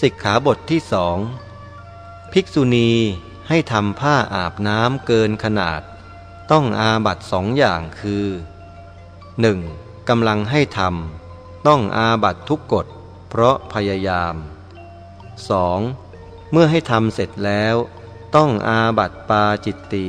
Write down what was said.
สิกขาบทที่สองภิกษุณีให้ทำผ้าอาบน้ำเกินขนาด ต้องอาบัตสองอย่างคือ 1. กำลังให้ทำต้องอาบัตทุกกฎ เพราะพยายาม 2. เมื่อให้ทำเสร็จแล้ว ต้องอาบัตปาจิตตี